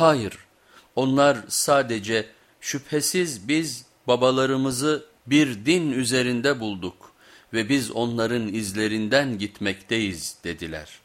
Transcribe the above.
Hayır, onlar sadece şüphesiz biz babalarımızı bir din üzerinde bulduk ve biz onların izlerinden gitmekteyiz dediler.